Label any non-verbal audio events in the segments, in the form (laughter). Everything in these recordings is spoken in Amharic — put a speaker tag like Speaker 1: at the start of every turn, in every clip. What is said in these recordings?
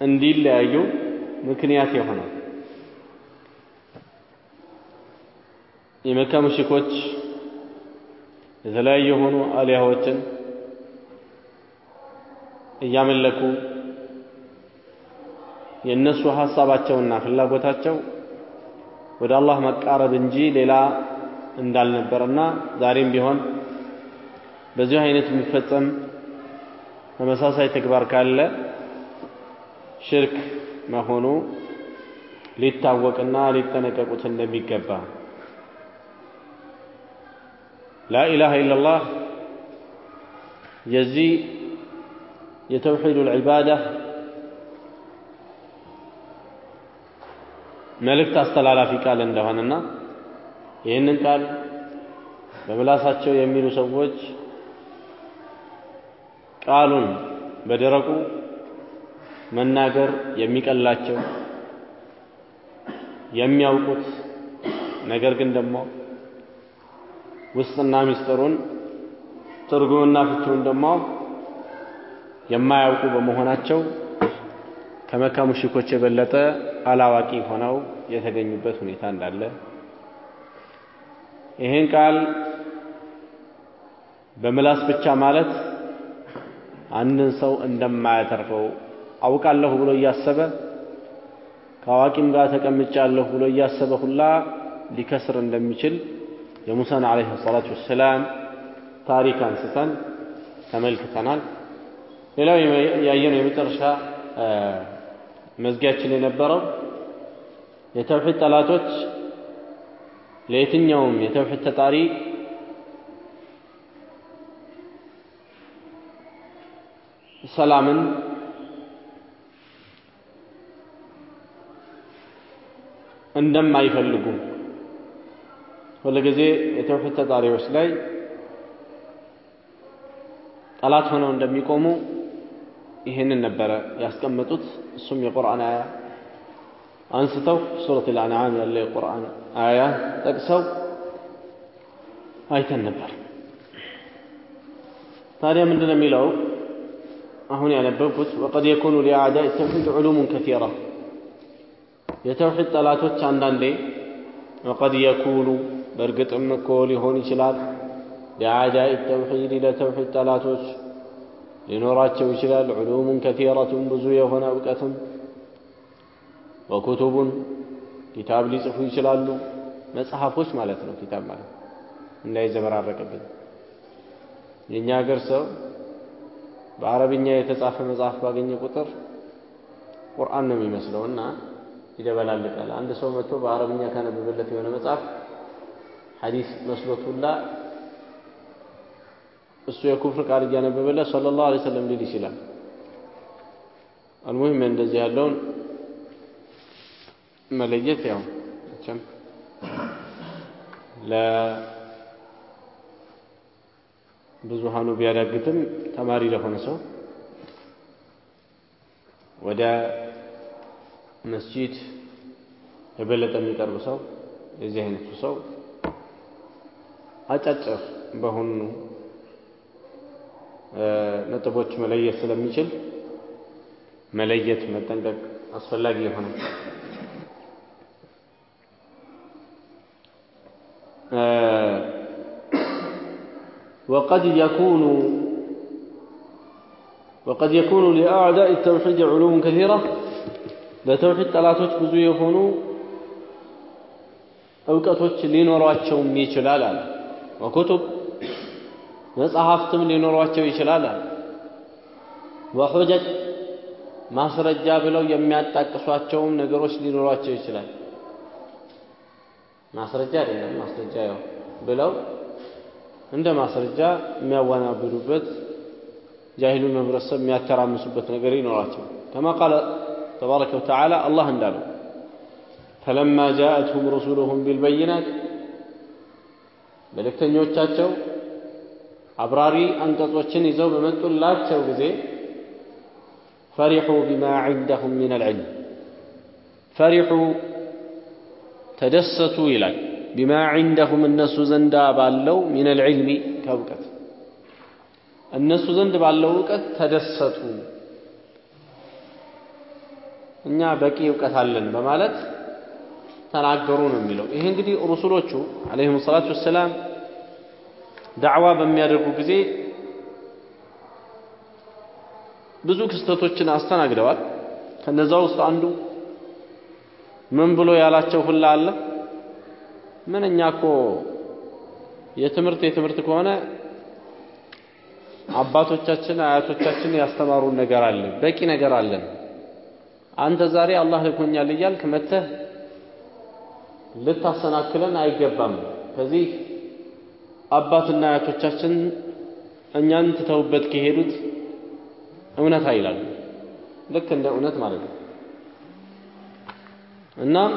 Speaker 1: እንዲለያዩ ምክንያት የሆነው የመካ ሙሽኮች የተለያዩ የሆኑ አሊያዎችን እያመለኩ የእነሱ ሐሳባቸውና ፍላጎታቸው ወደ አላህ መቃረብ እንጂ ሌላ እንዳልነበረና ዛሬም ቢሆን በዚሁ አይነት የሚፈጸም ተመሳሳይ ተግባር ካለ ሽርክ መሆኑ ሊታወቅና ሊጠነቀቁት እንደሚገባ። ላኢላሃ ኢለላህ የዚህ የተውሒዱል ዒባዳ መልእክት አስተላላፊ ቃል እንደሆነና ይህንን ቃል በምላሳቸው የሚሉ ሰዎች ቃሉን በደረቁ መናገር የሚቀላቸው የሚያውቁት። ነገር ግን ደግሞ ውስጥና ምስጢሩን ትርጉምና ፍቺውን ደግሞ የማያውቁ በመሆናቸው ከመካ ሙሽኮች የበለጠ አላዋቂ ሆነው የተገኙበት ሁኔታ እንዳለ ይህን ቃል በምላስ ብቻ ማለት አንድን ሰው እንደማያተርፈው አውቃለሁ ብሎ እያሰበ ከአዋቂም ጋር ተቀምጫለሁ ብሎ እያሰበ ሁላ ሊከስር እንደሚችል የሙሳን ዓለይሂ ሰላቱ ወሰላም ታሪክ አንስተን ተመልክተናል። ሌላው ያየነው የመጨረሻ መዝጊያችን የነበረው የተውሒድ ጠላቶች ለየትኛውም የተውሒድ ተጣሪ ሰላምን እንደማይፈልጉ ሁልጊዜ የተውሒድ ተጣሪዎች ላይ ጠላት ሆነው እንደሚቆሙ ይህንን ነበረ ያስቀመጡት። እሱም የቁርአን አያ አንስተው ሱረት ልአንዓም ያለ የቁርአን አያ ጠቅሰው አይተን ነበር። ታዲያ ምንድን ነው የሚለው? አሁን ያነበብኩት ወቀድ የኩኑ ሊአዕዳኢ ተውሒድ ዑሉሙን ከሲራ የተውሒድ ጠላቶች አንዳንዴ ወቀድ የኩኑ በእርግጥም እኮ ሊሆን ይችላል። ሊአዕዳኢ ተውሒድ ለተውሒድ ጠላቶች ሊኖራቸው ይችላል። ዑሉሙን ከሲረቱን ብዙ የሆነ እውቀትም ወኩቱቡን ኪታብ ሊጽፉ ይችላሉ። መጽሐፎች ማለት ነው። ኪታብ ማለት እንዳይዘበራረቅብን። የእኛ ሀገር ሰው በአረብኛ የተጻፈ መጽሐፍ ባገኘ ቁጥር ቁርአን ነው የሚመስለው እና ይደበላልቃል። አንድ ሰው መጥቶ በአረብኛ ካነበበለት የሆነ መጽሐፍ ሐዲስ መስሎት ሁላ እሱ የኩፍር ቃል እያነበበለት ሰለላሁ ዐለይሂ ወሰለም ሊል ይችላል። አልሙሂም እንደዚህ ያለውን መለየት ያው መቼም ለብዙሃኑ ቢያዳግትም ተማሪ ለሆነ ሰው ወደ መስጂድ የበለጠ የሚቀርብ ሰው የዚህ አይነቱ ሰው አጫጭር በሆኑ ነጥቦች መለየት ስለሚችል መለየት መጠንቀቅ አስፈላጊ ይሆናል። وقد يكون وقد يكون لأعداء التوحيد علوم كثيرة ለተውሒድ ጠላቶች ብዙ የሆኑ እውቀቶች ሊኖሯቸውም ይችላል አለ። ወኩቱብ መጽሐፍትም ሊኖሯቸው ይችላል አለ። ወሑጀጅ ማስረጃ ብለው የሚያጣቅሷቸውም ነገሮች ሊኖሯቸው ይችላል። ማስረጃ አይደለም ማስረጃ ያው ብለው እንደ ማስረጃ የሚያወናብዱበት ጃሂሉን ህብረተሰብ የሚያተራምሱበት ነገር ይኖራቸው ከማ ቃለ ተባረከ ወተዓላ አላህ እንዳለው ፈለማ ጃአትሁም ሩሱሉሁም ቢልበይናት መልእክተኞቻቸው አብራሪ አንቀጾችን ይዘው በመጡላቸው ጊዜ ፈሪሑ ቢማ ዒንደሁም ሚን አልዕልም ፈሪሑ ተደሰቱ ይላል። ቢማ ዒንደሁም እነሱ ዘንዳ ባለው ሚን አልዕልሚ ከእውቀት። እነሱ ዘንድ ባለው እውቀት ተደሰቱ እኛ በቂ እውቀት አለን በማለት ተናገሩ ነው የሚለው። ይሄ እንግዲህ ሩሱሎቹ አለይሂም ሰላቱ ወሰላም ዳዕዋ በሚያደርጉ ጊዜ ብዙ ክስተቶችን አስተናግደዋል። ከነዛ ውስጥ አንዱ ምን ብሎ ያላቸው ሁላ አለ። ምን እኛ እኮ የትምህርት የትምህርት ከሆነ አባቶቻችን አያቶቻችን ያስተማሩን ነገር አለ፣ በቂ ነገር አለን። አንተ ዛሬ አላህ ልኮኛል እያልክ መተህ ልታሰናክለን አይገባም። ከዚህ አባትና አያቶቻችን እኛን ትተውበት ከሄዱት እውነት ይላሉ። ልክ እንደ እውነት ማለት ነው። እናም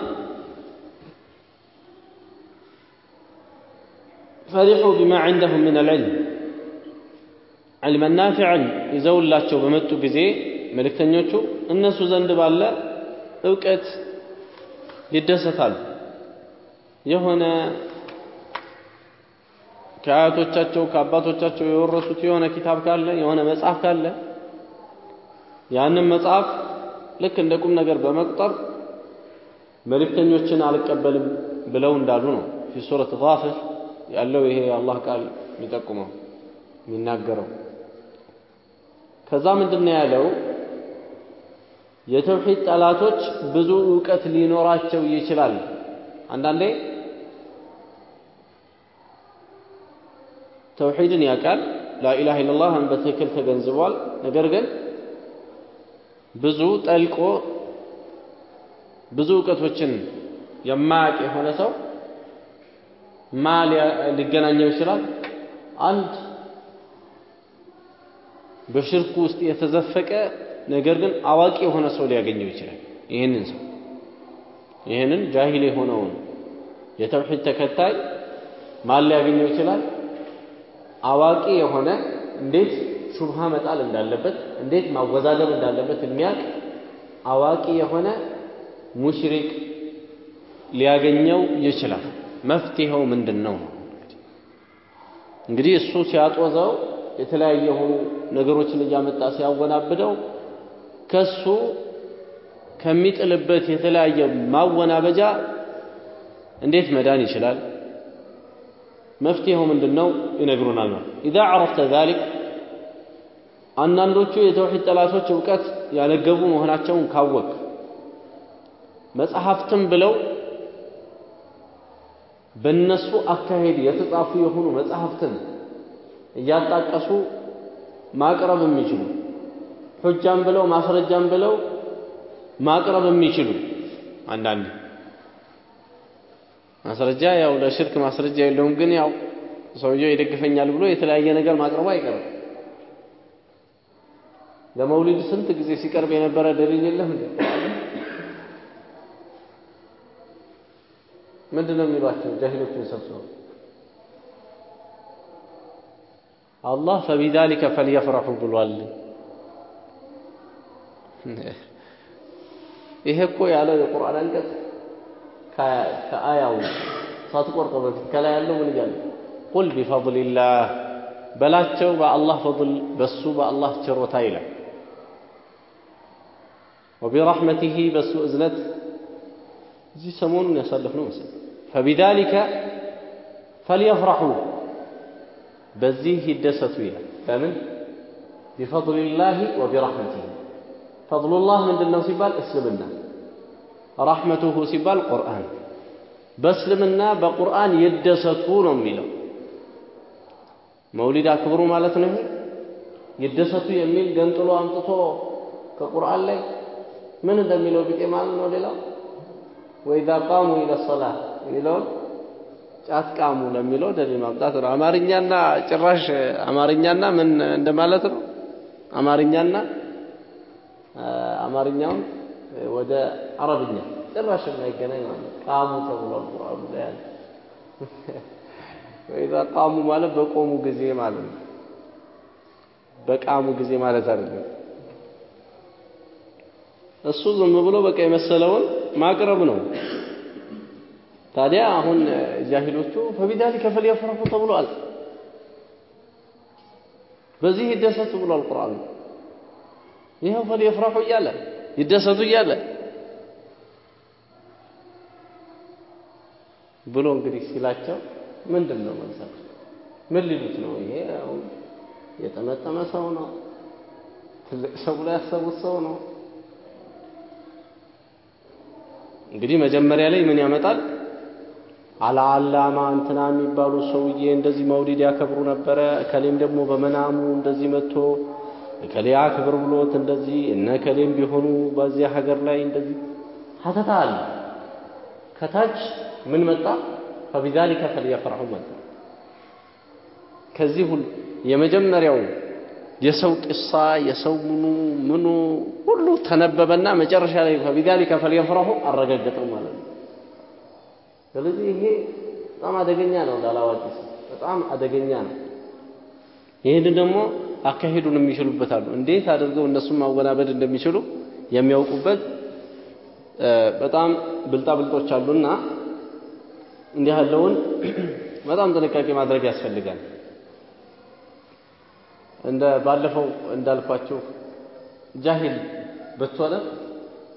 Speaker 1: ፈሪሑ ቢማ ዐንደሁም ምን አልዕልም ዕልመ ናፊዕን ይዘውላቸው በመጡ ጊዜ መልእክተኞቹ እነሱ ዘንድ ባለ እውቀት ይደሰታሉ። የሆነ ከአያቶቻቸው ከአባቶቻቸው የወረሱት የሆነ ኪታብ ካለ የሆነ መጽሐፍ ካለ ያንን መጽሐፍ ልክ እንደ ቁም ነገር በመቁጠር መልእክተኞችን አልቀበልም ብለው እንዳሉ ነው ፊ ሱረት ጋፊር ያለው ይሄ የአላህ ቃል የሚጠቁመው የሚናገረው። ከዛ ምንድን ነው ያለው? የተውሂድ ጠላቶች ብዙ እውቀት ሊኖራቸው ይችላል። አንዳንዴ ተውሂድን ያውቃል፣ ላኢላሃ ኢለላህን በትክክል ተገንዝቧል። ነገር ግን ብዙ ጠልቆ ብዙ እውቀቶችን የማያውቅ የሆነ ሰው ማ ሊገናኘው ይችላል? አንድ በሽርኩ ውስጥ የተዘፈቀ ነገር ግን አዋቂ የሆነ ሰው ሊያገኘው ይችላል። ይህንን ሰው ይህንን ጃሂል የሆነውን የተውሂድ ተከታይ ማን ሊያገኘው ይችላል? አዋቂ የሆነ እንዴት ሹብሃ መጣል እንዳለበት፣ እንዴት ማወዛገብ እንዳለበት የሚያውቅ አዋቂ የሆነ ሙሽሪክ ሊያገኘው ይችላል። መፍትሄው ምንድን ነው? እንግዲህ እሱ ሲያጦዘው የተለያየ የሆኑ ነገሮችን እያመጣ ሲያወናብደው ከሱ ከሚጥልበት የተለያየ ማወናበጃ እንዴት መዳን ይችላል? መፍትሄው ምንድን ነው? ይነግሩናል ነው ኢዛ ዐረፍተ ዛሊክ አንዳንዶቹ የተውሂድ ጠላቶች እውቀት ያነገቡ መሆናቸውን ካወቅ መጽሐፍትም ብለው በእነሱ አካሄድ የተጻፉ የሆኑ መጽሐፍትን እያጣቀሱ ማቅረብ የሚችሉ ሑጃም ብለው ማስረጃም ብለው ማቅረብ የሚችሉ አንዳንድ ማስረጃ ያው ለሽርክ ማስረጃ የለውም፣ ግን ያው ሰውየው ይደግፈኛል ብሎ የተለያየ ነገር ማቅረቡ አይቀርም። ለመውሊድ ስንት ጊዜ ሲቀርብ የነበረ ደሊል የለም? ምንድን ነው የሚሏቸው ጃሂሎችን ሰብስበው አላህ ፈቢዛሊከ ፈልየፍረሑ ብሏል። (laughs) ይሄ እኮ ያለው የቁርአን አንቀጽ ከአያው ሳትቆርጠው በፊት ከላይ ያለው ምን እያለ ቁል ቢፈድሊላህ በላቸው በአላህ ፈضል በሱ በአላህ ችሮታ ይላል። ወቢረሕመቲሂ በሱ እዝነት። እዚህ ሰሞኑን ያሳለፍነው መሰለኝ ፈቢዛሊከ ፈልየፍረሑ በዚህ ይደሰቱ ይላል። ለምን? ቢፈድሊላህ ወቢረሕመቲሂ ፈድሉላህ ምንድን ነው ሲባል እስልምና ረሕመቱሁ ሲባል ቁርአን። በእስልምና በቁርአን ይደሰቱ ነው የሚለው። መውሊድ አክብሩ ማለት ነው ይሄ። ይደሰቱ የሚል ገንጥሎ አምጥቶ ከቁርአን ላይ ምን እንደሚለው ቢጤ ማለት ነው ሌላው? ወኢዛ ቃሙ ኢለ ሰላ የሚለውን ጫት ቃሙ ለሚለው ደሊል ማምጣት ነው። አማርኛና ጭራሽ አማርኛና ምን እንደማለት ነው? አማርኛና አማርኛውን ወደ አረብኛ። ጭራሽ የማይገናኝ ማለት ቃሙ ተብሏል ቁርአኑ ላይ ያለ ወኢዛ ቃሙ ማለት በቆሙ ጊዜ ማለት ነው። በቃሙ ጊዜ ማለት አይደለም። እሱ ዝም ብሎ በቃ የመሰለውን ማቅረብ ነው። ታዲያ አሁን ጃሂሎቹ ፈቢዛሊከ ፈልየፍረሑ ተብሏል። በዚህ ይደሰቱ ብሏል ቁርአኑ ይኸው ፈልየፍራሑ እያለ ይደሰቱ እያለ ብሎ እንግዲህ ሲላቸው ምንድን ነው መልሳቸው? ምን ሊሉት ነው? ይሄ ያው የጠመጠመ ሰው ነው፣ ትልቅ ሰው ብሎ ያሰቡት ሰው ነው። እንግዲህ መጀመሪያ ላይ ምን ያመጣል? አልዓላማ እንትና የሚባሉ ሰውዬ እንደዚህ መውሊድ ያከብሩ ነበረ፣ ከሌም ደግሞ በመናሙ እንደዚህ መጥቶ እከሌ አክብር ብሎት እንደዚህ እነ እከሌም ቢሆኑ በዚያ ሀገር ላይ እንደዚህ ሀተታ አለ። ከታች ምን መጣ? ፈቢዛሊከ ፈልየፍረሑ መጣ። ከዚህ ሁሉ የመጀመሪያው የሰው ቂሳ የሰው ምኑ ምኑ ሁሉ ተነበበና መጨረሻ ላይ ፈቢዛሊከ ፈልየፍረሑ አረጋገጠው ማለት ነው። ስለዚህ ይሄ በጣም አደገኛ ነው ላላዋቂ በጣም አደገኛ ነው። ይህንን ደግሞ አካሄዱን የሚችሉበት አሉ። እንዴት አድርገው እነሱን ማወናበድ እንደሚችሉ የሚያውቁበት በጣም ብልጣብልጦች አሉና እንዲህ ያለውን (clears throat) በጣም ጥንቃቄ ማድረግ ያስፈልጋል። እንደ ባለፈው እንዳልኳችሁ ጃሂል ብትሆንም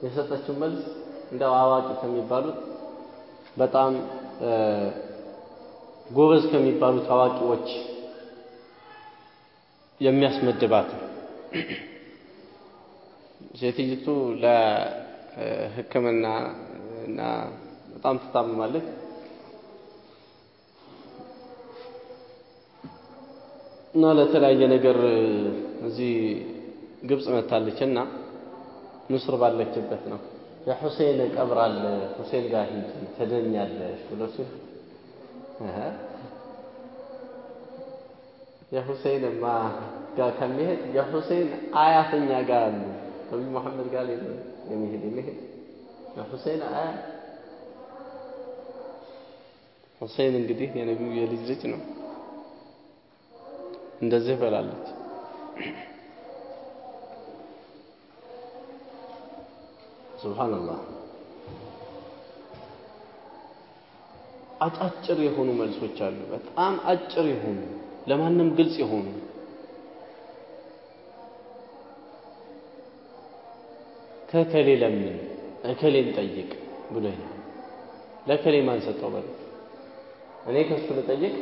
Speaker 1: የሰጠችው መልስ እንደው አዋቂ ከሚባሉት በጣም ጎበዝ ከሚባሉት አዋቂዎች የሚያስመድባት። ሴትይቱ ለሕክምና እና በጣም ትታመማለች። እና ለተለያየ ነገር እዚህ ግብፅ መታለች እና ምስር ባለችበት ነው። የሁሴን ቀብር አለ። ሁሴን ጋር ሂጂ ትድኛለሽ ብሎ ሲል የሁሴንማ ጋር ከሚሄድ የሁሴን አያተኛ ጋር አሉ ነቢዩ መሐመድ ጋር የሚሄድ የሚሄድ የሁሴን አያት ሁሴን እንግዲህ የነቢዩ የልጅ ልጅ ነው። እንደዚህ በላለች። ሱብሃንአላህ አጫጭር የሆኑ መልሶች አሉ። በጣም አጭር የሆኑ ለማንም ግልጽ የሆኑ ከከሌ ለምን እከሌን ጠይቅ ብሎኛል። ለከሌ ማን ሰጠው? በል እኔ ከሱ ልጠይቅ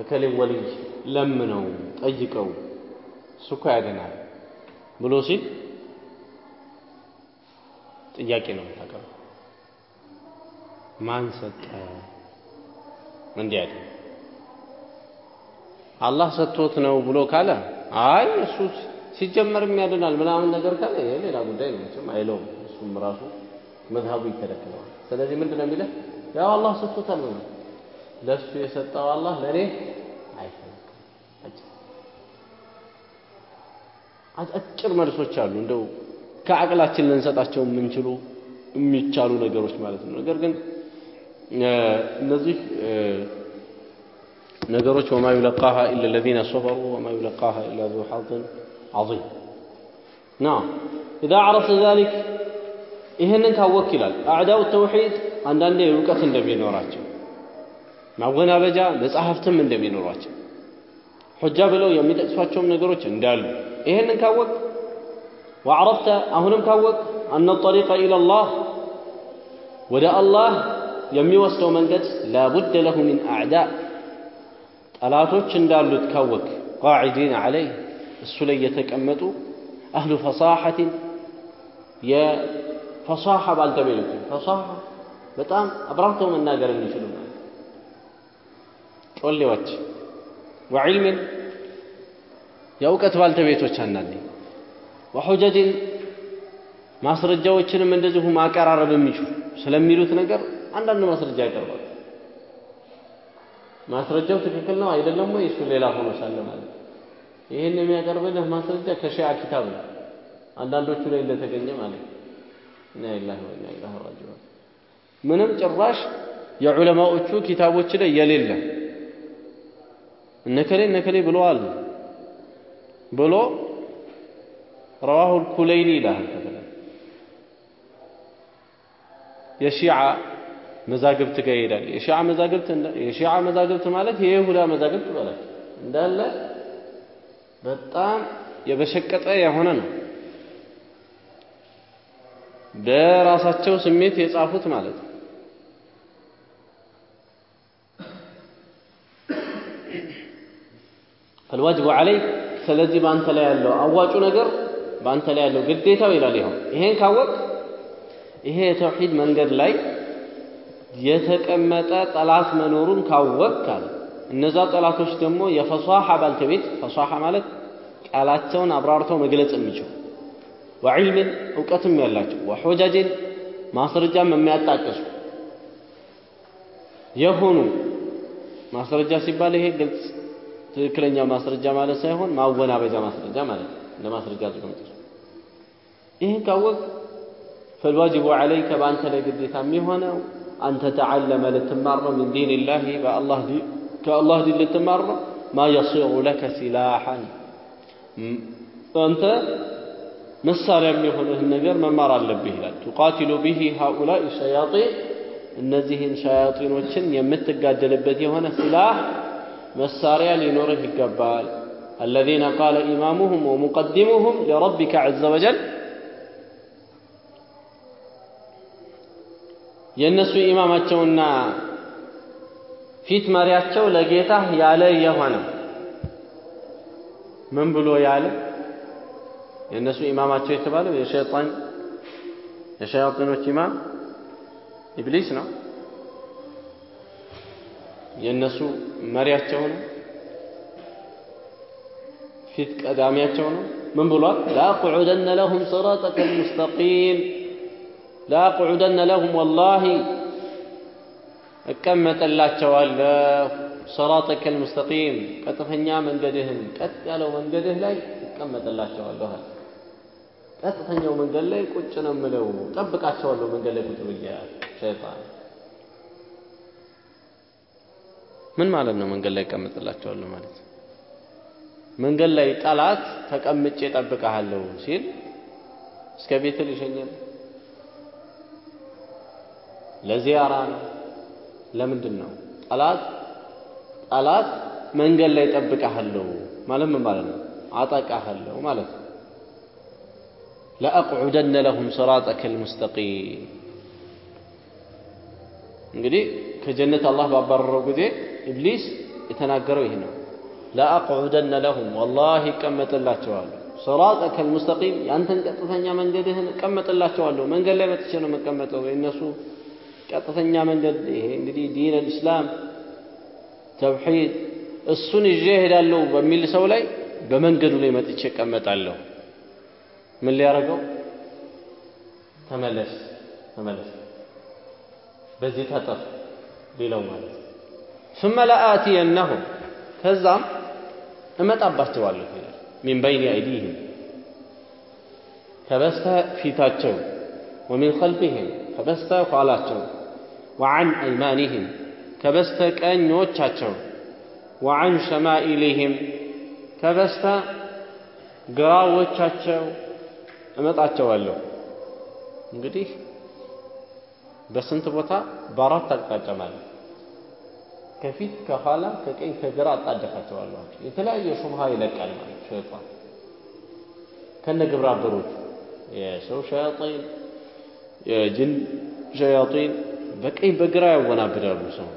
Speaker 1: እከሌ ወልይ ለምነው ጠይቀው እሱ እኮ ያገናል ብሎ ሲል ጥያቄ ነው የምታቀርበው። ማን ሰጠ? እንዲህ አላህ ሰጥቶት ነው ብሎ ካለ አይ እሱ ሲጀመርም ያድናል ምናምን ነገር ካለ ይሄ ሌላ ጉዳይ ነው። መቼም አይለውም። እሱም ራሱ መዝሀቡ ይከለክለዋል። ስለዚህ ምንድን ነው የሚለው? ያው አላህ ሰጥቶታል ነው ለእሱ የሰጠው አላህ ለእኔ አይከለክልም። አጫጭር መልሶች አሉ እንደው ከአቅላችን ልንሰጣቸው የምንችሉ የሚቻሉ ነገሮች ማለት ነው። ነገር ግን እነዚህ ነገሮች وما يلقاها إلا الذين صبروا وما يلقاها إلا ذو حظ عظيم نعم إذا عرفت ذلك ይህንን ካወክ ይላል አዕዳው ተውሒድ አንዳንዴ እውቀት እንደሚኖራቸው ማወናበጃ መጽሐፍትም እንደሚኖሯቸው ሑጃ ብለው የሚጠቅሷቸውም ነገሮች እንዳሉ ይህንን ካወቅ ወዐረፍተ አሁንም ካወቅ አነ ጠሪቀ ኢለላህ ወደ አላህ የሚወስደው መንገድ ላቡደ ለሁ ሚን አዕዳእ ጠላቶች እንዳሉት ካወቅ ቃዒዲን ዐለይህ እሱ ላይ የተቀመጡ አህሉ ፈሳሐትን የፈሳሐ ባልተቤቶች ፈሳሐ በጣም አብራርተው መናገር የሚችሉ ጮሌዎች ወዕልምን የእውቀት ባልተቤቶች አንዳንዴ ወሑጀጅን ማስረጃዎችንም እንደዚሁ ማቀራረብ የሚችሉ ስለሚሉት ነገር አንዳንድ ማስረጃ ያቀርባል። ማስረጃው ትክክል ነው አይደለም ወይ? እሱ ሌላ ሆኖ ሳለ ማለት ይህን የሚያቀርብልህ ማስረጃ ከሺዓ ኪታብ ነው። አንዳንዶቹ ላይ እንደተገኘ ማለት ራጂዑን። ምንም ጭራሽ የዑለማዎቹ ኪታቦች ላይ የሌለ። እነከሌ እነከሌ ብለዋል ብሎ ረዋሁል ኩለይኒ ከተለ የሺዓ መዛግብት ጋር ይሄዳል። የሺዓ መዛግብት የሺዓ መዛግብት ማለት የይሁዳ መዛግብት ማለት እንዳለ በጣም የበሸቀጠ የሆነ ነው። በራሳቸው ስሜት የጻፉት ማለት ነው። ፈልዋጅቡ ዐለይክ ስለዚህ በአንተ ላይ ያለው አዋጩ ነገር በአንተ ላይ ያለው ግዴታው ይላል። ይኸው ይሄን ካወቅ ይሄ የተውሂድ መንገድ ላይ የተቀመጠ ጠላት መኖሩን ካወቅ ካለ እነዛ ጠላቶች ደግሞ የፈሷሓ ባልተቤት ፈሷሓ ማለት ቃላቸውን አብራርተው መግለጽ የሚችሉ ወዕልምን እውቀትም ያላቸው ወሑጃጅን ማስረጃም የሚያጣቅሱ የሆኑ ማስረጃ ሲባል ይሄ ግልጽ ትክክለኛ ማስረጃ ማለት ሳይሆን ማወናበጃ ማስረጃ ማለት እንደ ማስረጃ መጥቀሱ። ይህን ካወቅ ፈልዋጅቡ ዓለይከ በአንተ ላይ ግዴታ የሚሆነው አንተ ተዓለመ ልትማር ነው ሚን ዲን ላህ ከአላህ ዲን ልትማር ነው ما يصير لك سلاحا አንተ መሳሪያ የሚሆንህን ነገር መማር አለብህ ይላል። تقاتل به هؤلاء الشياطين እነዚህን ሸያጢኖችን የምትጋደልበት የሆነ سلاح መሳሪያ ሊኖርህ ይገባል። الذين قال إمامهم ومقدمهم لربك عز وجل የእነሱ ኢማማቸውና ፊት መሪያቸው ለጌታህ ያለ የሆነ ምን ብሎ ያለ የእነሱ ኢማማቸው የተባለው የሸይጣን የሸያጢኖች ኢማም ኢብሊስ ነው። የእነሱ መሪያቸው ነው። ፊት ቀዳሚያቸው ነው። ምን ብሏል? ላአቅዑደነ ለሁም ሲራጠከ ልሙስተቂም ላአቅዑደነ ለሁም ወላሂ እቀመጥላቸዋለሁ ሲራጠከ ልሙስተቂም ቀጥተኛ መንገድህን ቀጥ ያለው መንገድህ ላይ እቀመጥላቸዋለሁ አለ። ቀጥተኛው መንገድ ላይ ቁጭ ነው የምለው፣ ጠብቃቸዋለሁ መንገድ ላይ ቁጭ ብዬ ሸይጣን ምን ማለት ነው? መንገድ ላይ እቀመጥላቸዋለሁ ማለት መንገድ ላይ ጠላት ተቀምጬ እጠብቅሃለሁ ሲል እስከ ቤት ነው? ለዚያራ ነው? ለምንድን ነው? ጠላት ጠላት መንገድ ላይ እጠብቅሃለሁ ማለት ምን ማለት ነው? አጠቃሃለሁ ማለት ነው። ለአቅዑደነ ለሁም ሲራጠከ ልሙስተቂም እንግዲህ ከጀነት አላህ ባባረረው ጊዜ ኢብሊስ የተናገረው ይሄ ነው። ለአቅዑደነ ለሁም ወላሂ እቀመጥላቸዋለሁ፣ ሲራጠከ ልሙስተቂም ያንተን ቀጥተኛ መንገድህን እቀመጥላቸዋለሁ። መንገድ ላይ መጥቼ ነው የምቀመጠው። የእነሱ ቀጥተኛ መንገድ ይሄ እንግዲህ ዲን አልኢስላም ተውሒድ እሱን ይዤ እሄዳለሁ በሚል ሰው ላይ በመንገዱ ላይ መጥቼ እቀመጣለሁ። ምን ሊያደርገው? ተመለስ ተመለስ፣ በዚህ ታጠፍ ሌላው ማለት ነው። ثم لآتينهم ከዛም እመጣባቸዋለሁ ይላል። ሚን በይን አይዲህም ከበስተ ፊታቸው፣ ወሚን ኸልፊህም ከበስተ ኋላቸው፣ ወዐን አይማኒህም ከበስተ ቀኞቻቸው፣ ወዐን ሸማኢሊህም ከበስተ ግራዎቻቸው እመጣቸዋለሁ። እንግዲህ በስንት ቦታ? በአራት አቅጣጫ ማለት ከፊት ከኋላ ከቀኝ ከግራ አጣደፋቸዋለሁ። የተለያየ ሹብሃ ይለቃል ማለት ሸይጣን ከነ ግብረ አበሮቹ የሰው ሸያጢን የጅን ሸያጢን በቀኝ በግራ ያወናብዳሉ ሰው።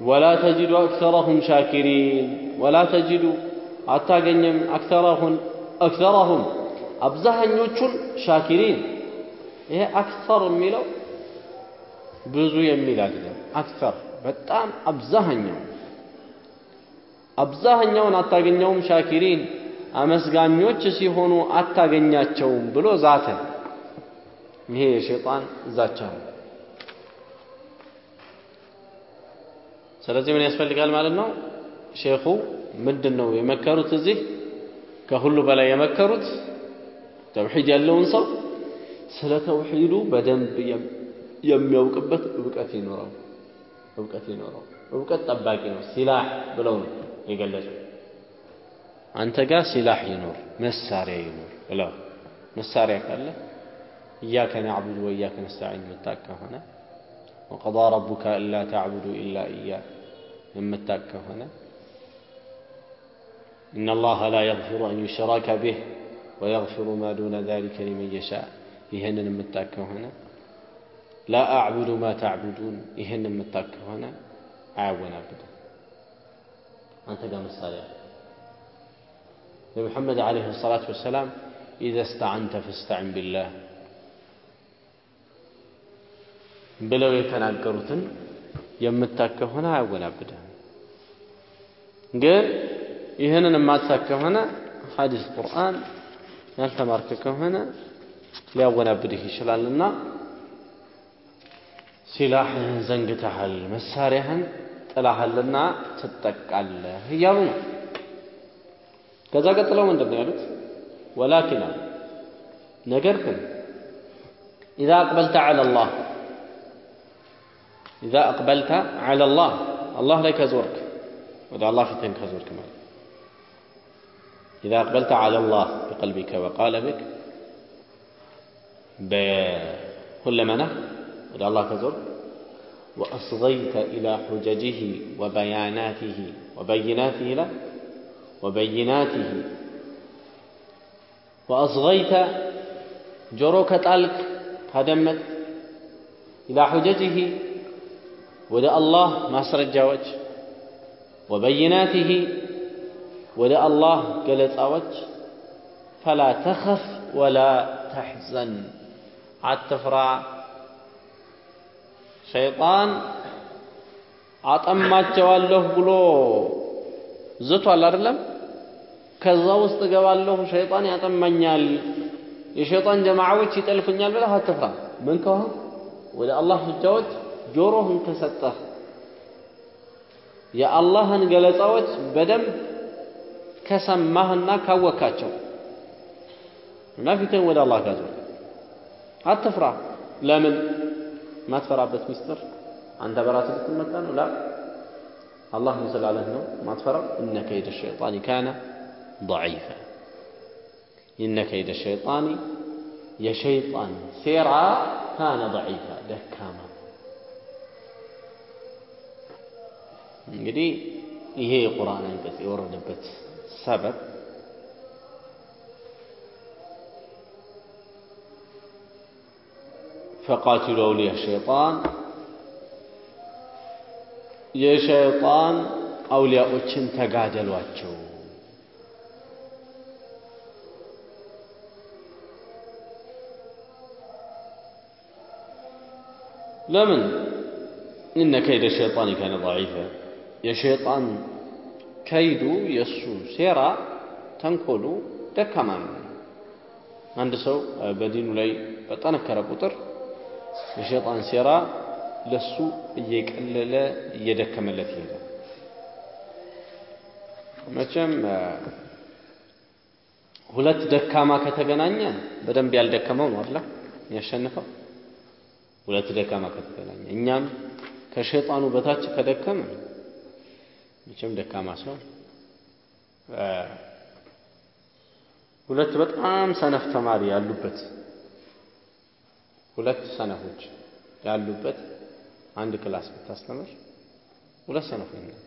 Speaker 1: ولا تجد أكثرهم شاكرين ولا تجد አታገኝም أكثرهم أكثرهم አብዛኞቹን شاكرين። ይሄ أكثر የሚለው ብዙ የሚል አይደለም። أكثر በጣም አብዛኛው አብዛኛውን አታገኘውም شاكرين። አመስጋኞች ሲሆኑ አታገኛቸውም ብሎ ዛተ። ይሄ የሸይጣን ዛቻ ነው ስለዚህ ምን ያስፈልጋል ማለት ነው? ሼኹ ምንድን ነው የመከሩት እዚህ? ከሁሉ በላይ የመከሩት ተውሂድ ያለውን ሰው ስለ ተውሂዱ በደንብ የሚያውቅበት እውቀት ይኖረው እውቀት ይኖረው እውቀት ጠባቂ ነው ሲላህ ብለው ነው የገለጹ አንተ ጋር ሲላህ ይኖር መሳሪያ ይኖር ብለው መሳሪያ ካለ እያከ ናዕቡዱ ወእያከ ነስተዒን የምታቅ ከሆነ وقضى ربك ألا تعبدوا إلا إياه. لما اتاك هنا؟ إن الله لا يغفر أن يشرك به ويغفر ما دون ذلك لمن يشاء. يهن لما اتاك هنا؟ لا أعبد ما تعبدون. يهن لما اتاك هنا؟ أعبد. أبدا أنت قام الصالح محمد عليه الصلاة والسلام إذا استعنت فاستعن بالله. ብለው የተናገሩትን የምታክ ከሆነ አያወናብድህም። ግን ይህንን የማትሳክ ከሆነ ሐዲስ ቁርአን ያልተማርክ ከሆነ ሊያወናብድህ ይችላልና ሲላሕህን ዘንግተሃል፣ መሳሪያህን ጥላሃልና ትጠቃለህ እያሉ ነው። ከዛ ቀጥለው ምንድን ነው ያሉት? ወላኪን ነገር ግን ኢዛ አቅበልተ ዐላ إذا أقبلت على الله الله لا يكزورك ودع الله في تنكزور كمان. إذا أقبلت على الله بقلبك وقالبك بكل منه ودع الله كزورك وأصغيت إلى حججه وبياناته وبيناته له وبيناته. وأصغيت جروك تألك هدمت إلى حججه ወደ አላህ ማስረጃዎች ወበይናቲሂ ወደ አላህ ገለጻዎች ፈላ ተኸፍ ወላ ተሕዘን አትፍራ ሸይጣን አጠማቸዋለሁ ብሎ ዝቷል አይደለም ከዛ ውስጥ እገባለሁ ሸይጣን ያጠማኛል የሸይጣን ጀማዓዎች ይጠልፉኛል ብለህ አትፍራ ምን ከሆን ወደ አላህ ሁጃዎች ጆሮህን ከሰጠህ የአላህን ገለጻዎች በደንብ ከሰማህና ካወካቸው እና ፊትህን ወደ አላህ ካዞር አትፍራ። ለምን ማትፈራበት ሚስጥር አንተ በራስህ ልትመጣ ነው? ላ አላህ ስላለህ ነው ማትፈራው። እነ ከይደ ሸይጣኒ ካነ ضعيفا إن كيد الشيطان يا شيطان سيرا كان ضعيفا دكاما እንግዲህ ይሄ የቁርአን አንቀጽ የወረደበት ሰበብ ፈቃቲሉ አውሊያ ሸይጣን የሸይጣን አውሊያዎችን ተጋደሏቸው። ለምን? እነ ከይደ ሸይጣን ካነ ضعيفا የሸይጣን ከይዱ የእሱ ሴራ ተንኮሉ ደካማ ነው። አንድ ሰው በዲኑ ላይ በጠነከረ ቁጥር የሸይጣን ሴራ ለሱ እየቀለለ እየደከመለት ይሄዳል። መቼም ሁለት ደካማ ከተገናኘ በደንብ ያልደከመው ነው አይደል የሚያሸንፈው። ሁለት ደካማ ከተገናኘ እኛም ከሸይጣኑ በታች ከደከመ መቼም ደካማ ሰው ሁለት በጣም ሰነፍ ተማሪ ያሉበት ሁለት ሰነፎች ያሉበት አንድ class ብታስተምር ሁለት ሰነፎች ነው።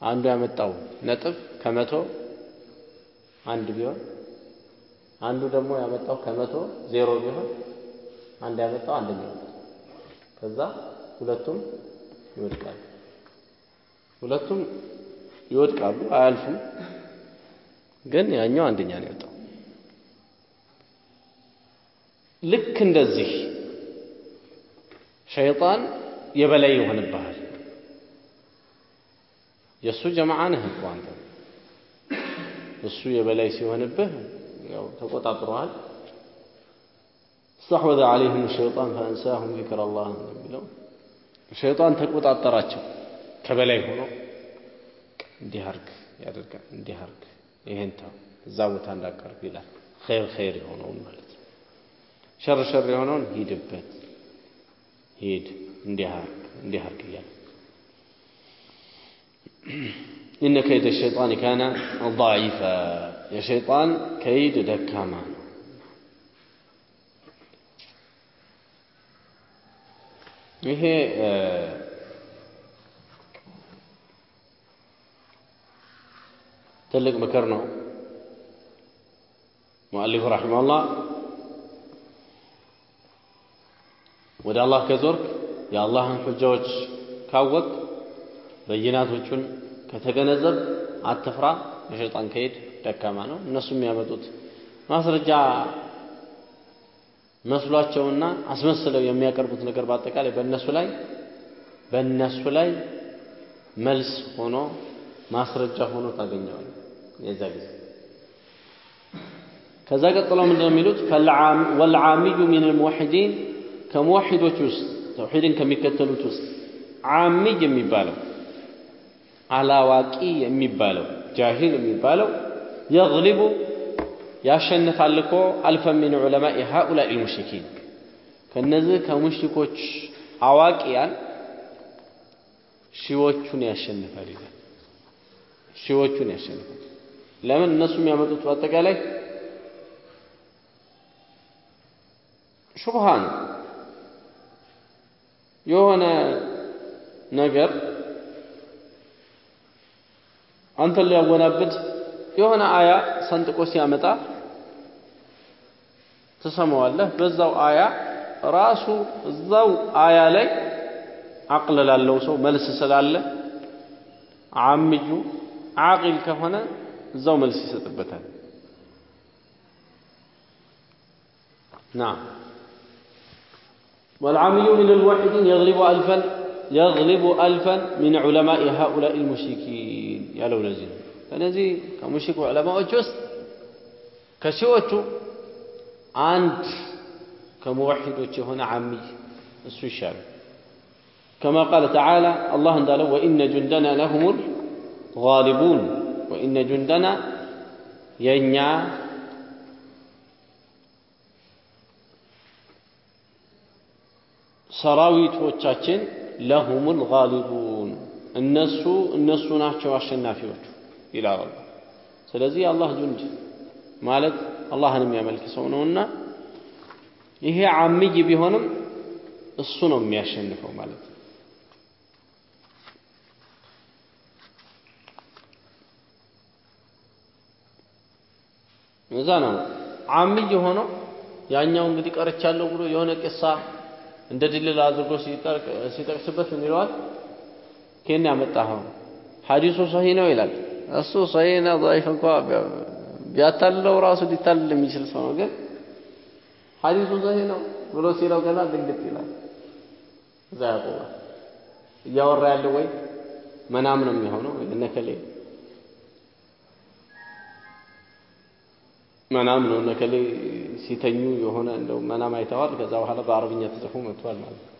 Speaker 1: አንዱ ያመጣው ነጥብ ከመቶ አንድ ቢሆን አንዱ ደግሞ ያመጣው ከመቶ ዜሮ ቢሆን አንድ ያመጣው አንደኛ ይወጣል። ከዛ ሁለቱም ይወድቃሉ። ሁለቱም ይወድቃሉ፣ አያልፉም። ግን ያኛው አንደኛ ነው የወጣው። ልክ እንደዚህ ሸይጣን የበላይ ይሆንብሃል። የእሱ ጀማዓ ነህ እኮ አንተ። እሱ የበላይ ሲሆንብህ ያው ተቆጣጥሮሃል። ስተሕወዘ ዓለይህም ሸይጣን ፈአንሳሁም ዚክረላህ ነው የሚለው። ሸይጣን ተቆጣጠራቸው። ከበላይ ሆኖ እንዲያርግ ያደርጋል እንዲያርግ ይሄን ተው እዛ ቦታ እንዳቀርብ ይላል ኸይር ኸይር የሆነውን ማለት ነው ሸር ሸር የሆነውን ሂድበት ሂድ እንዲያርግ እንዲያርግ እያለ إن كيد الشيطان كان ضعيفا يا شيطان كيد دكاما ይሄ ትልቅ ምክር ነው። ሙአሊፉ ረሒመሁላህ ወደ አላህ ከዞርክ የአላህን ሁጃዎች ካወቅ በይናቶቹን ከተገነዘብ አትፍራ። የሸይጣን ከሄድ ደካማ ነው። እነሱ የሚያመጡት ማስረጃ መስሏቸውና አስመስለው የሚያቀርቡት ነገር በአጠቃላይ በእነሱ ላይ በእነሱ ላይ መልስ ሆኖ ማስረጃ ሆኖ ታገኘዋል የዛ ጊዜ ከዛ ቀጥሎ ምንድነው የሚሉት ወልዓሚዩ ሚን ልሙወሒዲን ከሙወሒዶች ውስጥ ተውሒድን ከሚከተሉት ውስጥ ዓሚይ የሚባለው አላዋቂ የሚባለው ጃሂል የሚባለው የግሊቡ ያሸንፋል እኮ አልፈን ሚን ዑለማኢ ሃኡላኢ ልሙሽሪኪን ከነዚህ ከሙሽሪኮች አዋቂያን ሺዎቹን ያሸንፋል ይላል። ሺዎቹን ያሸንፋል። ለምን እነሱ የሚያመጡት በአጠቃላይ ሹብሃ ነው። የሆነ ነገር አንተን ሊያወናብድ የሆነ አያ ሰንጥቆ ሲያመጣ ትሰማዋለህ። በዛው አያ ራሱ እዛው አያ ላይ አቅል ላለው ሰው መልስ ስላለ ዓምዩ ዓቂል ከሆነ እዛው መልስ ይሰጥበታል። نعم. والعامي من الواحد يغلب ألفا يغلب ألفا من علماء هؤلاء المشركين. يا لو نزيل فنزيل كمشرك علماء جست كشوة أنت كموحد هنا عمي. السوشاب كما قال تعالى الله انداله وإن جندنا لهم الغالبون. ወኢነ ጁንደና የእኛ ሰራዊቶቻችን ለሁሙል ጋሊቡን እነሱ እነሱ ናቸው አሸናፊዎቹ ይላል ስለዚህ የአላህ ጁንድ ማለት አላህን የሚያመልክ ሰው ነውና ይሄ አምይ ቢሆንም እሱ ነው የሚያሸንፈው ማለት ነው። እዛ ነው ዓምይ ሆነው ያኛው እንግዲህ ቀርቻለሁ ብሎ የሆነ ቂሳ እንደ ድልል አድርጎ ሲጠቅስበት ምን ይለዋል? ከየት ያመጣኸው? ሐዲሱ ሰሂህ ነው ይላል። እሱ ሰሂህና ضعيف እንኳ ቢያታልለው ራሱ ሊታልል የሚችል ሰው ነው። ግን ሐዲሱ ሰሂህ ነው ብሎ ሲለው ገና ድንግጥ ይላል። እዛ ያቆማል። እያወራ ያለው ወይ መናም ነው የሚሆነው እነከሌ መናም ነው እነከሌ ሲተኙ የሆነ እንደው መናም አይተዋል። ከዛ በኋላ በአረብኛ ተጽፎ መጥቷል ማለት ነው።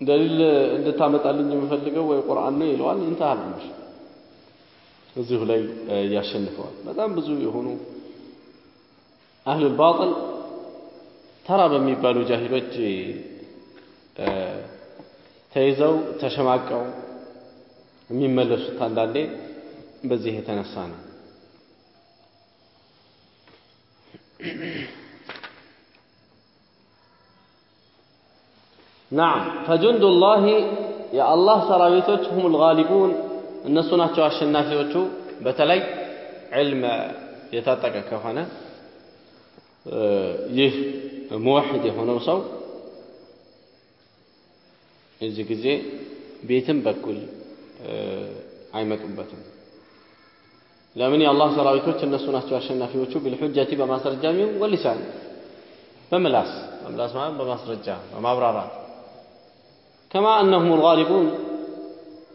Speaker 1: ደሊል እንድታመጣልኝ የምፈልገው ወይ ቁርአን ነው ይለዋል። ይንተሃል አምር እዚሁ ላይ ያሸንፈዋል። በጣም ብዙ የሆኑ አህሉል ባጥል ተራ በሚባሉ ጃሂሎች ተይዘው ተሸማቀው የሚመለሱት አንዳንዴ በዚህ የተነሳ ነው። ናም ፈጁንዱላሂ የአላህ ሰራዊቶች ሁሙል ጋሊቡን እነሱ ናቸው አሸናፊዎቹ። በተለይ ዕልም የታጠቀ ከሆነ ይህ ሙወሒድ የሆነው ሰው እዚህ ጊዜ ቤትም በኩል አይመጡበትም። ለምን የአላህ ሰራዊቶች እነሱ ናቸው አሸናፊዎቹ ቢልሑጀቲ በማስረጃም ይሁን ወሊሳን በምላስ በምላስ ማለት በማስረጃ በማብራራት ከማ እነሁም ልጋሊቡን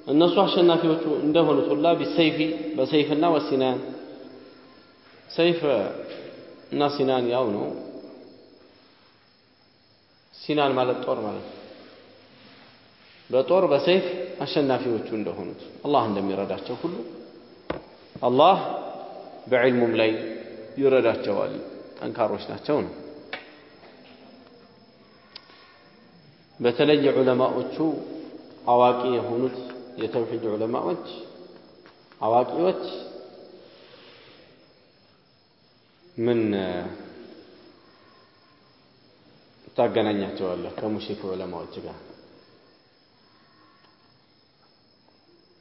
Speaker 1: እነሱ አሸናፊዎቹ እንደሆኑት ሁላ ቢሰይፊ በሰይፍና ወሲናን ሰይፍ እና ሲናን ያው ነው። ሲናን ማለት ጦር ማለት ነው። በጦር በሰይፍ አሸናፊዎቹ እንደሆኑት አላህ እንደሚረዳቸው ሁሉ አላህ በዕልሙም ላይ ይረዳቸዋል። ጠንካሮች ናቸው ነው። በተለይ ዑለማዎቹ አዋቂ የሆኑት የተውሂድ ዑለማዎች አዋቂዎች ምን ታገናኛቸዋለህ ከሙሽሪክ ዑለማዎች ጋር?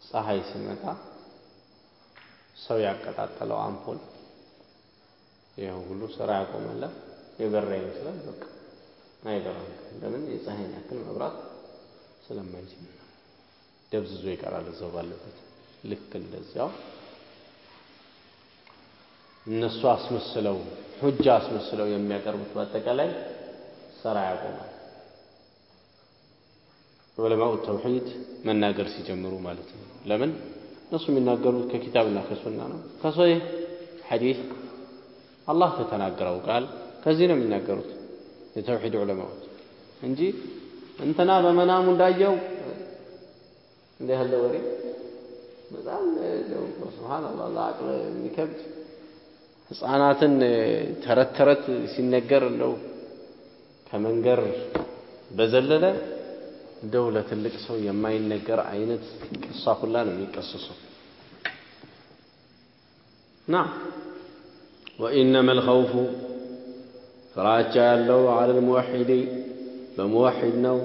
Speaker 1: ፀሐይ ሲመጣ ሰው ያቀጣጠለው አምፖል ይኸው ሁሉ ስራ ያቆመለት የበራ ይመስላል። በቃ አይበራም። ለምን? የፀሐይን ያክል መብራት ስለማይችል ደብዝዞ ይቀራል እዛው ባለበት። ልክ እንደዚያው እነሱ አስመስለው ሁጃ አስመስለው የሚያቀርቡት በአጠቃላይ ስራ ያቆማል። ዑለማኡ ተውሒድ መናገር ሲጀምሩ ማለት ነው። ለምን እነሱ የሚናገሩት ከኪታብና ከሱና ነው። ከሶሒህ ሐዲስ አላህ ከተናገረው ቃል ከዚህ ነው የሚናገሩት የተውሒድ ዑለማዎች እንጂ እንትና በመናሙ እንዳየው እንዲህ ያለ ወሬ በጣም ሱብሃነላህ ለአቅል የሚከብድ ህፃናትን ተረት ተረት ሲነገር እንደው ከመንገር በዘለለ እንደው ለትልቅ ሰው የማይነገር አይነት ቅሳ ሁላ ነው የሚቀስሰው። ና ወኢነማ ልኸውፉ ፍራቻ ያለው አለል ሙወሒድ በሙወሒድ ነው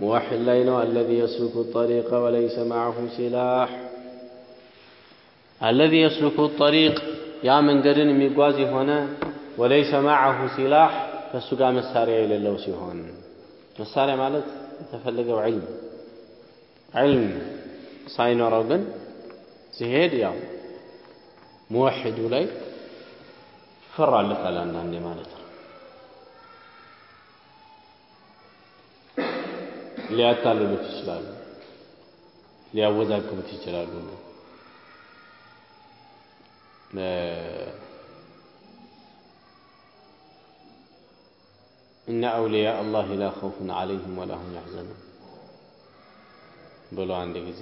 Speaker 1: ሙወሒድ ላይ ነው። አለዚ የስሉኩ ጠሪቀ ወለይሰ ማዐሁ ሲላሕ አለዚ የስሉኩ ጠሪቅ ያ መንገድን የሚጓዝ የሆነ ወለይሰ ማዐሁ ሲላሕ ከእሱ ጋር መሳሪያ የሌለው ሲሆን መሳሪያ ማለት የተፈለገው ዒልም ዒልም ሳይኖረው ግን ሲሄድ ያው ሙወሒዱ ላይ ይፈራለታል አንዳንዴ ማለት ነው። ሊያታልሉት ይችላሉ፣ ሊያወዛግቡት ይችላሉ። እነ አውልያ አላህ ላ ኸውፉን ዓለይህም ወላ ሁም ያሕዘኑን ብሎ አንድ ጊዜ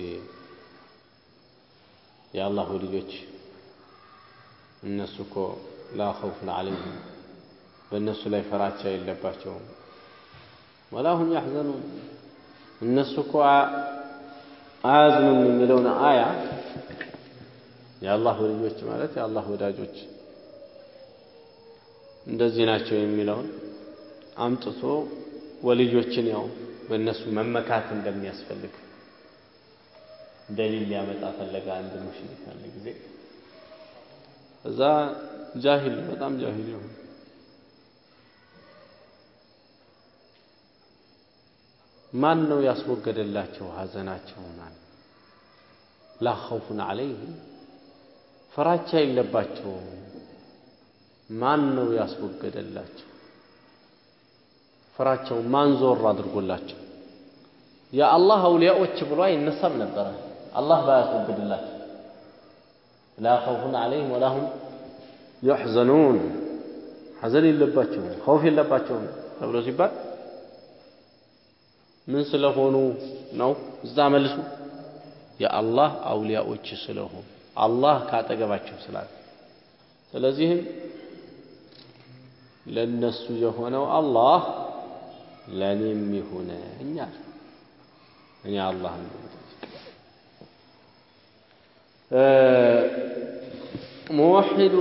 Speaker 1: የአላህ ወልዮች እነሱ እኮ ላ ኸውፉን ዓለይህም በእነሱ ላይ ፈራቻ የለባቸውም፣ ወላ ሁም ያሕዘኑን እነሱ እኮ አያዝኑም የሚለውን አያ የአላህ ወልዮች ማለት የአላህ ወዳጆች እንደዚህ ናቸው የሚለውን አምጥቶ ወልዮችን ያው በእነሱ መመካት እንደሚያስፈልግ ደሊል ሊያመጣ ፈለገ። አንድ ሙሽሪክ አንድ ጊዜ እዛ ጃሂል በጣም ጃሂል ይሁን ማን ነው ያስወገደላቸው ሐዘናቸው? ማን ላ ኸውፉን ዐለይህም ፍራቻ የለባቸውም። ማን ነው ያስወገደላቸው? ፍራቸው ማን ዞር አድርጎላቸው? የአላህ አውሊያዎች ብሎ አይነሳም ነበረ አላህ ባያስወግድላቸው። ላ ኸውፉን ዐለይህም ወላ ሁም የሕዘኑን ሐዘን የለባቸውም ኸውፍ የለባቸውም ተብሎ ሲባል ምን ስለሆኑ ነው? እዛ መልሱ የአላህ አውሊያዎች ስለሆኑ አላህ ካጠገባቸው ስላለ። ስለዚህም ለነሱ የሆነው አላህ ለእኔም ይሁነኝ አለ። እኔ አላህ ሙወሒዱ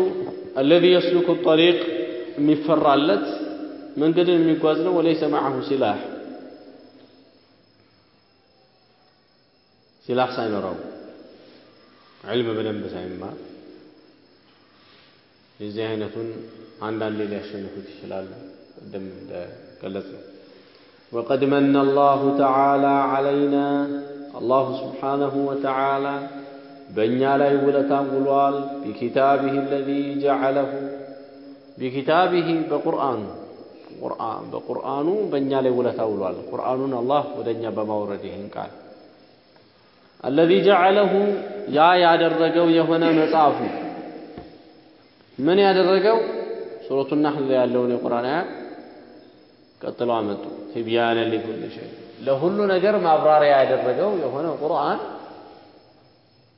Speaker 1: አለዚ የስሉኩ ጠሪቅ የሚፈራለት መንገድን የሚጓዝ ነው። ወለይሰ ማዐሁ ሲላሕ ሲላሕ ሳይኖረው ዕልም በደንብ ሳይማር የዚህ አይነቱን አንዳንዴ ሊያሸንፉት ይችላሉ። ቅድም እንደገለጽ ነው። ወቀድ መነ አላሁ ተዓላ ዐለይና አላሁ ስብሓነሁ ወተዓላ በእኛ ላይ ውለታን ውሏል። ቢኪታቢህ አለዚ ጀዐለሁ ቢኪታቢህ በቁርአኑ በቁርአኑ በእኛ ላይ ውለታ ውሏል። ቁርአኑን አላህ ወደ እኛ በማውረድ ይህን ቃል አለዚ ጀዐለሁ ያ ያደረገው የሆነ መጽሐፉ ምን ያደረገው ሱረቱ ናሕል ላይ ያለውን የቁርአን አያ ቀጥለው አመጡ። ቲብያነ ሊኩል ሸይ ለሁሉ ነገር ማብራሪያ ያደረገው የሆነ ቁርአን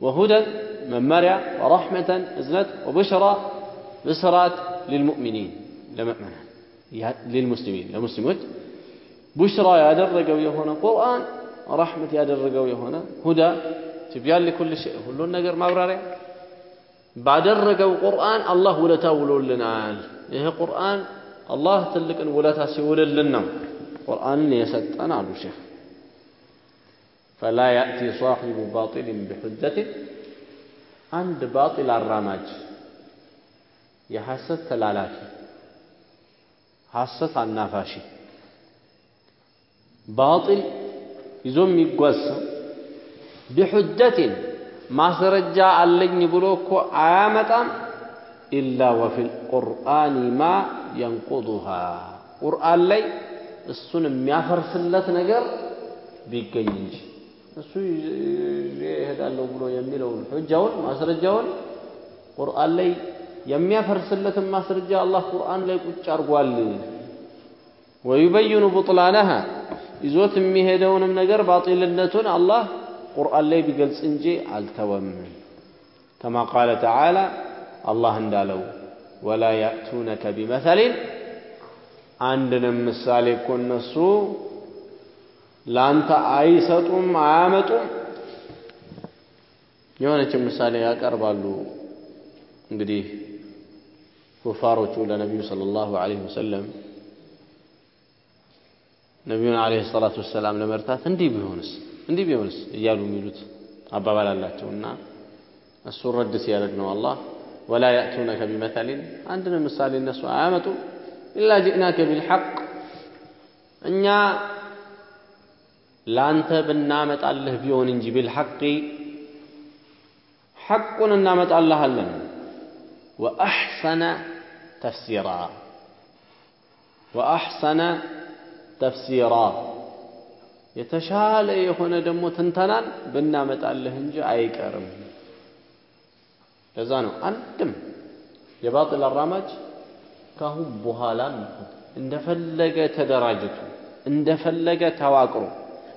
Speaker 1: ወሁደን መመሪያ ወረሕመተን እዝነት ወቡሽራ ብስራት ሊልሙእሚኒን ለምእመናን ሊልሙስሊሚን ለሙስሊሞች ቡሽራ ያደረገው የሆነ ቁርአን ረሕመት ያደረገው የሆነ ሁዳ ቲብያን ሊኩል ሸይ ሁሉን ነገር ማብራሪያ ባደረገው ቁርአን አላህ ውለታ ውሎልናል። ይህ ቁርአን አላህ ትልቅን ውለታ ሲውልልን ነው ቁርአንን የሰጠን አሉ ሼክ። ፈላ ያእቲ ሳሒቡ ባጢልን ቢሑጀትን አንድ ባጢል አራማጅ የሐሰት ተላላኪ ሐሰት አናፋሺ ባጢል ይዞ የሚጓዝ ሰው ቢሑጀትን ማስረጃ አለኝ ብሎ እኮ አያመጣም ኢላ ወፊል ቁርአን ማ የንቁዱሃ ቁርአን ላይ እሱን የሚያፈርስለት ነገር ቢገኝ እንጂ እሱ ይሄዳለሁ ብሎ የሚለውን ሑጃውን ማስረጃውን ቁርአን ላይ የሚያፈርስለትን ማስረጃ አላህ ቁርአን ላይ ቁጭ አድርጓል። ወዩበይኑ ቡጥላነሃ ይዞት የሚሄደውንም ነገር ባጢልነቱን አላህ ቁርአን ላይ ቢገልጽ እንጂ አልተወም። ከማ ቃለ ተዓላ አላህ እንዳለው ወላ ያእቱነከ ቢመሰሊን አንድንም ምሳሌ እኮ እነሱ ለአንተ አይሰጡም አያመጡም። የሆነችን ምሳሌ ያቀርባሉ። እንግዲህ ኩፋሮቹ ለነቢዩ ሰለላሁ ዐለይሂ ወሰለም ነቢዩን ዐለይሂ ሰላቱ ወሰላም ለመርታት እንዲህ ቢሆንስ እንዲህ ቢሆንስ እያሉ የሚሉት አባባል አላቸውና እሱን ረድ ሲያደርግ ነው አላህ ወላ ያእቱነከ ቢመሰሊን አንድንም ምሳሌ እነሱ አያመጡም ኢላ ጅእናከ ቢልሐቅ እኛ ለአንተ ብናመጣልህ ቢሆን እንጂ ቢልሐቂ ሐቁን እናመጣልሃለን ወአሕሰነ ተፍሲራ ወአሕሰነ ተፍሲራ የተሻለ የሆነ ደግሞ ትንተናን ብናመጣልህ እንጂ አይቀርም። ለዛ ነው አንድም የባጥል አራማጅ ካሁን በኋላ እንደፈለገ ተደራጅቱ እንደፈለገ ተዋቅሮ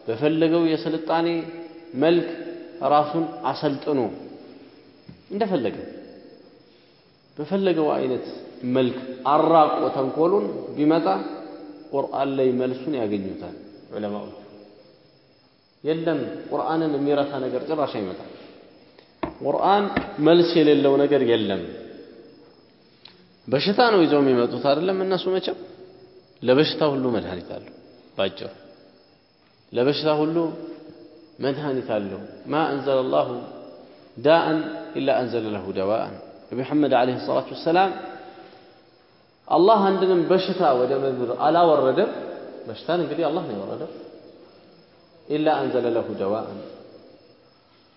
Speaker 1: በፈለገው የስልጣኔ መልክ ራሱን አሰልጥኖ እንደፈለገ በፈለገው አይነት መልክ አራቆ ተንኮሉን ቢመጣ ቁርአን ላይ መልሱን ያገኙታል ዑለማዎች። የለም ቁርአንን የሚረታ ነገር ጭራሽ አይመጣም። ቁርአን መልስ የሌለው ነገር የለም። በሽታ ነው ይዘው የሚመጡት አይደለም እነሱ መቼም ለበሽታ ሁሉ መድኃኒት አለው ባጭሩ ለበሽታ ሁሉ መድኃኒት አለው ማ አንዘለ ላሁ ዳአን ኢላ አንዘለ ለሁ ደዋአን ነቢ መሐመድ ዓለይሂ ሰላቱ ወሰላም አላህ አንድንም በሽታ ወደ ምድር አላወረደም በሽታን እንግዲህ አላህ ነው የወረደው ኢላ አንዘለ ለሁ ደዋአን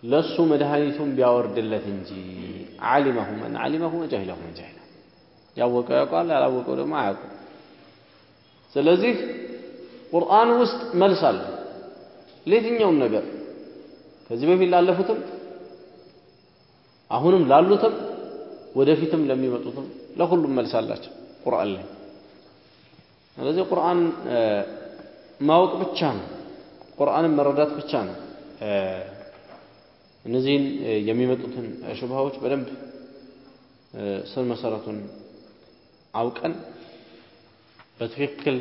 Speaker 1: ለእሱ መድኃኒቱን ቢያወርድለት እንጂ ዓሊመሁ መን ዓሊመሁ ወጀሂለሁ መን ጀሂለ ያወቀው ያውቀዋል ያላወቀው ደግሞ አያውቁም ስለዚህ ቁርአን ውስጥ መልስ አለ። ለየትኛውም ነገር ከዚህ በፊት ላለፉትም አሁንም ላሉትም ወደፊትም ለሚመጡትም ለሁሉም መልስ አላቸው ቁርአን ላይ። ስለዚህ ቁርአን ማወቅ ብቻ ነው። ቁርአንን መረዳት ብቻ ነው። እነዚህን የሚመጡትን ሹብሃዎች በደንብ ስር መሰረቱን أوكن بتفكر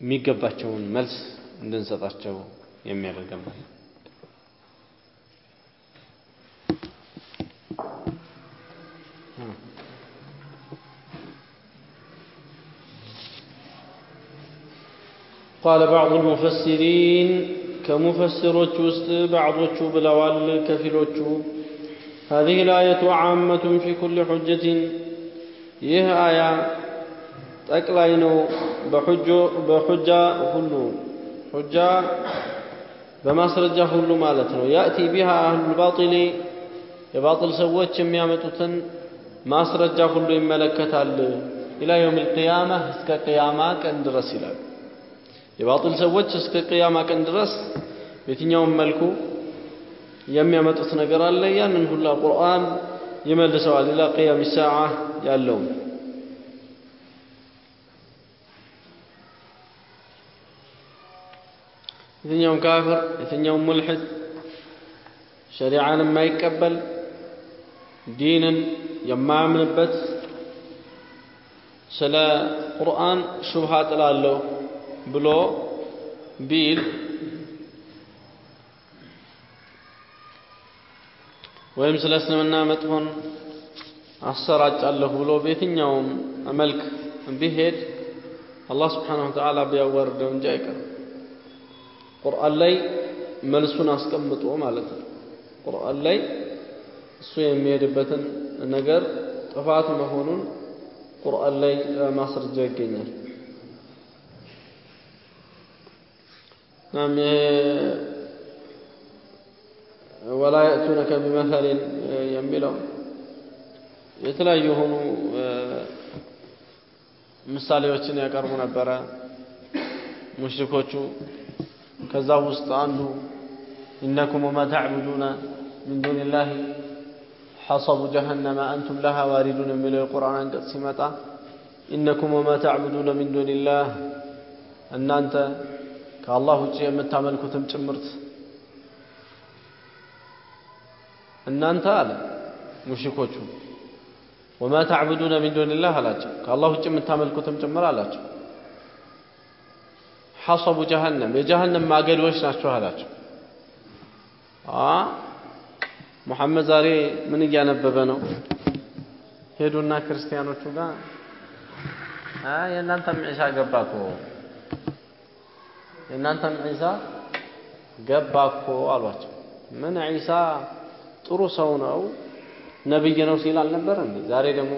Speaker 1: ميجا باتشون ملس ننسى باتشو يمير الجمال قال بعض المفسرين كمفسر تشوست بعض تشوب الاوال كفل هذه الآية عامة في كل حجة ይህ አያ ጠቅላይ ነው። በሑጃ ሁሉ ሑጃ በማስረጃ ሁሉ ማለት ነው። ያእቲ ቢሃ አህሉል ባጢል የባጢል ሰዎች የሚያመጡትን ማስረጃ ሁሉ ይመለከታል። ኢላ የውም ልቅያማ እስከ ቅያማ ቀን ድረስ ይላል። የባጢል ሰዎች እስከ ቅያማ ቀን ድረስ በየትኛውም መልኩ የሚያመጡት ነገር አለ። ያንን ሁላ ቁርአን ይመልሰዋል ኢላ ቅያም ሰዓ ያለውን የትኛውም ካፍር የትኛውም ሙልሕድ ሸሪዓን የማይቀበል ዲንን የማያምንበት ስለ ቁርአን ሹብሃ ጥላለሁ ብሎ ቢል ወይም ስለ እስልምና መጥፎን አሰራጫለሁ ብሎ በየትኛውም መልክ ቢሄድ አላህ ስብሓነሁ ወተዓላ ቢያወርደው እንጂ አይቀርም። ቁርአን ላይ መልሱን አስቀምጦ ማለት ነው። ቁርአን ላይ እሱ የሚሄድበትን ነገር ጥፋት መሆኑን ቁርአን ላይ ማስረጃ ይገኛል። ወላ የእቱነከ ቢመሰሊን የሚለው የተለያዩ የሆኑ ምሳሌዎችን ያቀርቡ ነበረ ሙሽሪኮቹ። ከዛ ውስጥ አንዱ ኢነኩም ወማ ተዕቡዱነ ሚን ዱኒላህ ሐሰቡ ጀሀነመ አንቱም ለሃ ዋሪዱን የሚለው የቁርአን አንቀጽ ሲመጣ ኢነኩም ወማ ተዕቡዱነ ሚን ዱኒላህ እናንተ ከአላህ ውጭ የምታመልኩትም ጭምርት እናንተ አለ ሙሽሪኮቹ። ወማ ተዕቡዱነ ሚን ዱኒላህ አላቸው። ከአላህ ውጭ የምታመልኩትም ጭምር አላቸው። ሐሰቡ ጀሀነም የጀሀነም ማገዶች ናቸው አላቸው። ሙሐመድ ዛሬ ምን እያነበበ ነው? ሄዱና ክርስቲያኖቹ ጋር የእናንተም ዒሳ ገባ እኮ። የእናንተም ዒሳ ገባ እኮ አሏቸው። ምን ዒሳ ጥሩ ሰው ነው ነብይ ነው ሲል አልነበር እንዴ ዛሬ ደግሞ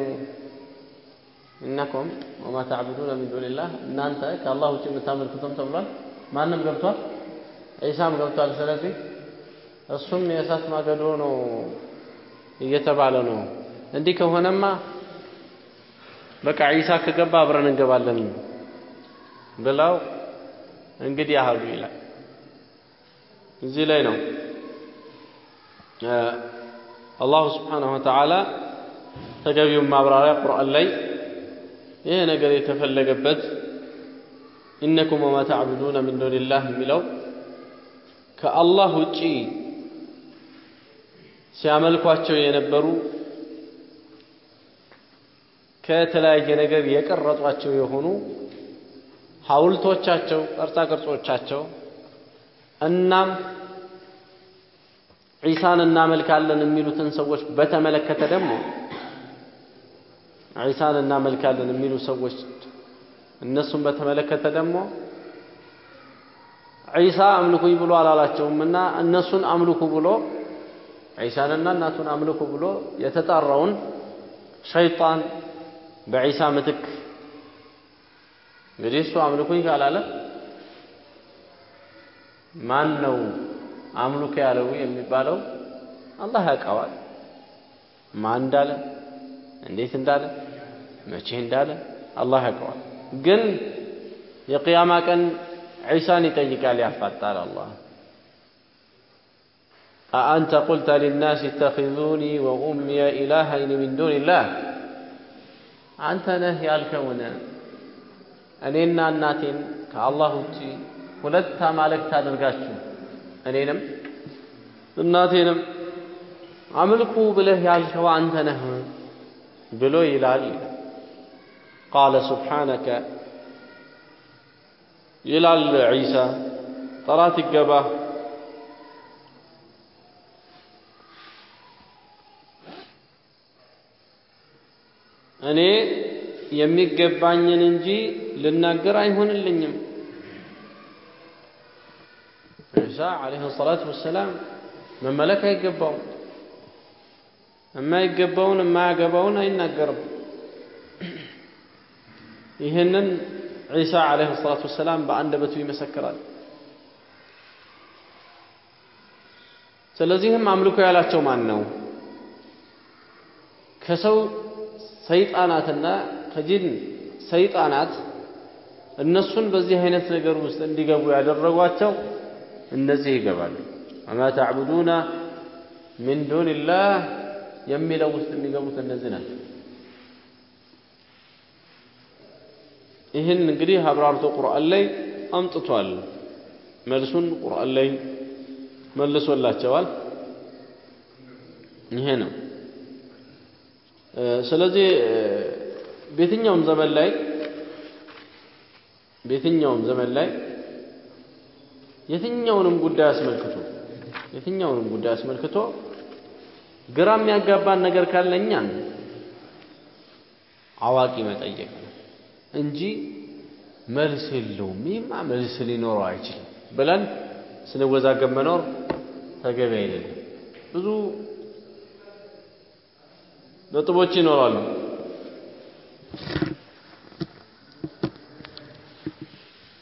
Speaker 1: እነኩም ወማ ተዕቡዱነ ሚን ዱኒላህ እናንተ ከአላህ ውጭ የምታመልኩትም ተብሏል? ማንም ገብቷል? ዒሳም ገብቷል። ስለዚህ እሱም የእሳት ማገዶ ነው እየተባለ ነው። እንዲህ ከሆነማ በቃ ዒሳ ከገባ አብረን እንገባለን ብለው እንግዲህ አህሉ ይላል። እዚህ ላይ ነው አላሁ ስብሓነሁ ወተዓላ ተገቢውን ማብራሪያ ቁርአን ላይ ይህ ነገር የተፈለገበት ኢነኩም ወማ ተዕቡዱነ ሚን ዱኒላህ የሚለው ከአላህ ውጪ ሲያመልኳቸው የነበሩ ከተለያየ ነገር የቀረጿቸው የሆኑ ሐውልቶቻቸው፣ ቅርጻ ቅርጾቻቸው እናም ዒሳን እናመልካለን የሚሉትን ሰዎች በተመለከተ ደግሞ ዒሳን እናመልካለን የሚሉ ሰዎች እነሱን በተመለከተ ደግሞ ዒሳ አምልኩኝ ብሎ አላላቸውም እና እነሱን አምልኩ ብሎ ዒሳንና እናቱን አምልኩ ብሎ የተጣራውን ሸይጣን በዒሳ ምትክ እንግዲህ እሱ አምልኩኝ ካላለ ማን ነው አምልኩ ያለው የሚባለው አላህ ያውቀዋል። ማን እንዳለ እንዴት እንዳለ መቼ እንዳለ አላህ ያውቀዋል። ግን የቅያማ ቀን ዒሳን ይጠይቃል፣ ያፋጣል። አላህ አአንተ ቁልተ ሊናስ ኢተኺዙኒ ወኡምየ ኢላሀይን ሚን ዱኒላህ አንተ ነህ ያልከውን እኔና እናቴን ከአላህ ውጪ ሁለት አማልክት አድርጋችሁ እኔንም እናቴንም አምልኩ ብለህ ያልከው አንተ ነህ ብሎ ይላል። ቃለ ሱብሓነከ ይላል ዒሳ ጠራት ይገባ እኔ የሚገባኝን እንጂ ልናገር አይሆንልኝም። ዒሳ ዓለይሂ ሰላቱ ወሰላም መመለክ አይገባውም። የማይገባውን የማያገባውን አይናገርም። ይህንን ዒሳ ዓለይሂ ሰላቱ ወሰላም በአንደበቱ ይመሰክራል። ስለዚህም አምልኮ ያላቸው ማን ነው? ከሰው ሰይጣናትና ከጂን ሰይጣናት እነሱን በዚህ አይነት ነገር ውስጥ እንዲገቡ ያደረጓቸው እነዚህ ይገባሉ። ወማ ተዕቡዱነ ሚን ዱንላህ የሚለው ውስጥ የሚገቡት እነዚህ ናቸው። ይህን እንግዲህ አብራርቶ ቁርአን ላይ አምጥቷል። መልሱን ቁርአን ላይ መልሶላቸዋል። ይሄ ነው። ስለዚህ በየትኛውም ዘመን ላይ በየትኛውም ዘመን ላይ የትኛውንም ጉዳይ አስመልክቶ የትኛውንም ጉዳይ አስመልክቶ ግራ የሚያጋባን ነገር ካለ እኛን አዋቂ መጠየቅ ነው እንጂ መልስ የለውም፣ ይህማ መልስ ሊኖረው አይችልም ብለን ስንወዛገብ መኖር ተገቢ አይደለም። ብዙ ነጥቦች ይኖራሉ።